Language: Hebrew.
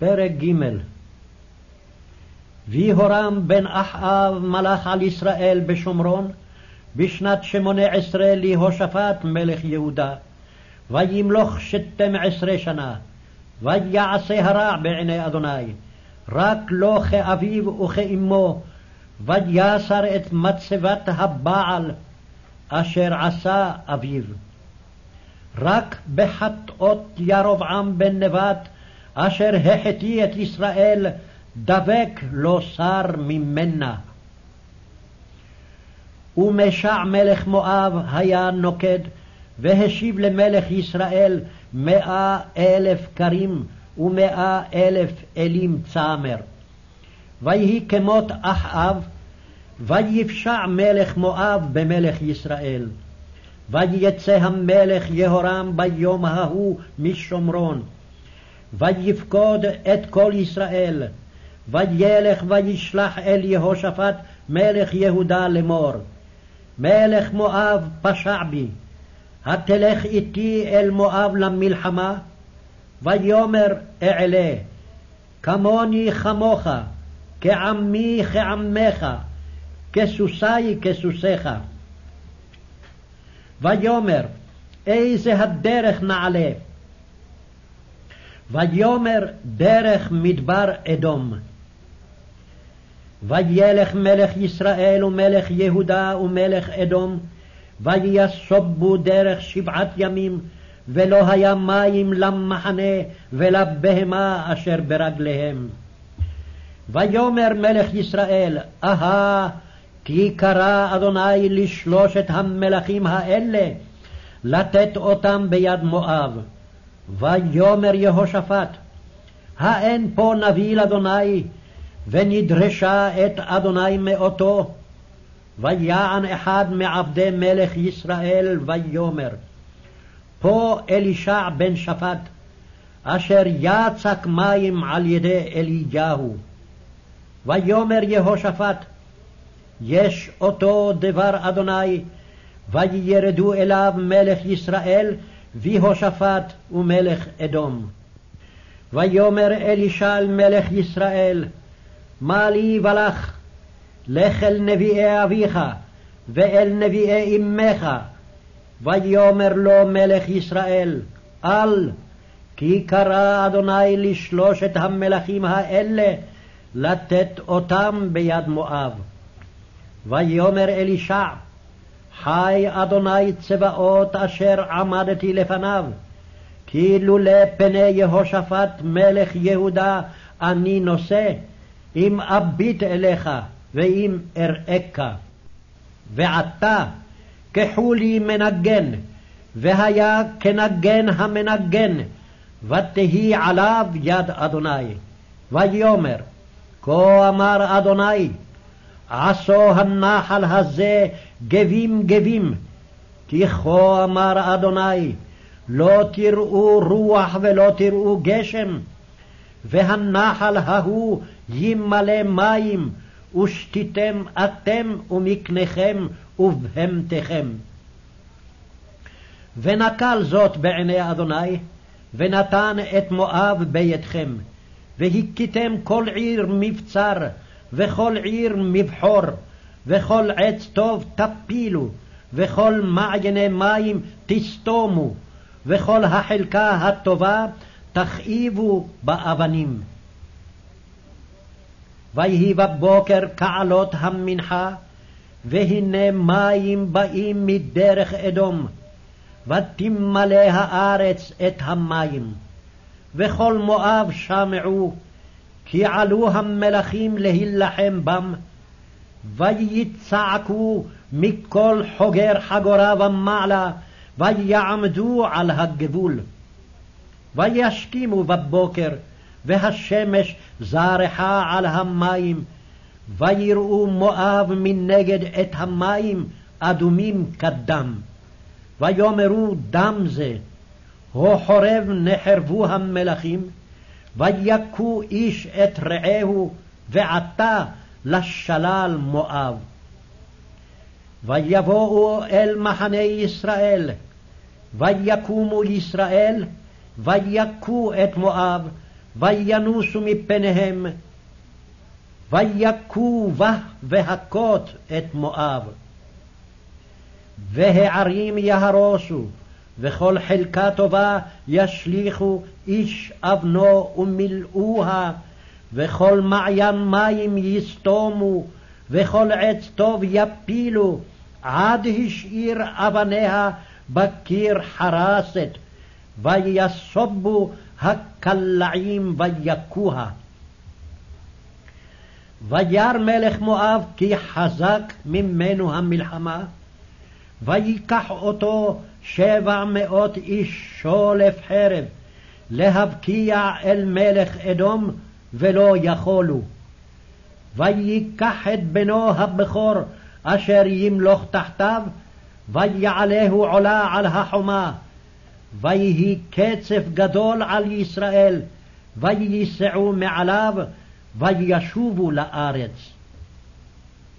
פרק ג' ויהורם בן אחאב מלך על ישראל בשומרון בשנת שמונה עשרה להושפט מלך יהודה וימלוך שתים עשרה שנה ויעשה הרע בעיני אדוני רק לא כאביו וכאמו ויסר את מצבת הבעל אשר עשה אביו. רק בחטאות ירבעם בן נבט אשר החטיא את ישראל דבק לא שר ממנה. ומשע מלך מואב היה נוקד, והשיב למלך ישראל מאה אלף כרים ומאה אלף אלים צמר. ויהי כמות אחאב, ויפשע מלך מואב במלך ישראל. ויצא המלך יהורם ביום ההוא משומרון, ויפקוד את כל ישראל, וילך וישלח אל יהושפט מלך יהודה לאמור, מלך מואב פשע בי, התלך איתי אל מואב למלחמה? ויאמר אעלה, כמוני כמוך, כעמי כעמך, כסוסי כסוסיך. ויאמר, איזה הדרך נעלה? ויאמר דרך מדבר אדום. וילך מלך ישראל ומלך יהודה ומלך אדום, ויסובו דרך שבעת ימים, ולא היה מים למחנה ולבהמה אשר ברגליהם. ויאמר מלך ישראל, אהה, כי קרא אדוני לשלושת המלכים האלה, לתת אותם ביד מואב. ויאמר יהושפט, האין פה נביא לאדוני, ונדרשה את אדוני מאותו. ויען אחד מעבדי מלך ישראל, ויאמר, פה אלישע בן שפט, אשר יצק מים על ידי אליהו. ויאמר יהושפט, יש אותו דבר אדוני, וירדו אליו מלך ישראל, ויהושפט ומלך אדום. ויאמר אלישע אל מלך ישראל, מה לי ולך? לך אל נביאי אביך, ואל נביאי אמך. ויאמר לו מלך ישראל, אל, כי קרא אדוני לשלושת המלכים האלה, לתת אותם ביד מואב. ויאמר אלישע, חי אדוני צבאות אשר עמדתי לפניו, כי לולא פני יהושפט מלך יהודה אני נושא, אם אביט אליך ואם אראך. ועתה קחו לי מנגן, והיה כנגן המנגן, ותהי עליו יד אדוני. ויאמר, כה אמר אדוני, עשו הנחל הזה גבים גבים, כי כה אמר אדוני, לא תראו רוח ולא תראו גשם, והנחל ההוא ימלא מים, ושתיתם אתם ומקניכם ובהמתכם. ונקל זאת בעיני אדוני, ונתן את מואב בידכם, והכיתם כל עיר מבצר, וכל עיר מבחור, וכל עץ טוב תפילו, וכל מעייני מים תסתומו, וכל החלקה הטובה תכאיבו באבנים. ויהי בבוקר כעלות המנחה, והנה מים באים מדרך אדום, ותמלא הארץ את המים. וכל מואב שמעו, כי עלו המלכים להילחם בם, ויצעקו מכל חוגר חגורה ומעלה, ויעמדו על הגבול. וישכימו בבוקר, והשמש זרחה על המים, ויראו מואב מנגד את המים אדומים כדם. ויאמרו דם זה, הו חורב נחרבו המלכים, ויכו איש את רעהו, ועתה לשלל מואב. ויבואו אל מחנה ישראל, ויקומו ישראל, ויכו את מואב, וינוסו מפניהם, ויכו בה והכות את מואב. והערים יהרוסו, וכל חלקה טובה ישליכו איש אבנו ומילאוה, וכל מעיין מים יסתומו, וכל עץ טוב יפילו, עד השאיר אבניה בקיר חרסת, ויסובו הקלעים ויכוה. וירא מלך מואב כי חזק ממנו המלחמה, ויקח אותו שבע מאות איש שולף חרב, להבקיע אל מלך אדום, ולא יכולו. ויקח את בנו הבכור, אשר ימלוך תחתיו, ויעלהו עולה על החומה. ויהי קצף גדול על ישראל, וייסעו מעליו, וישובו לארץ.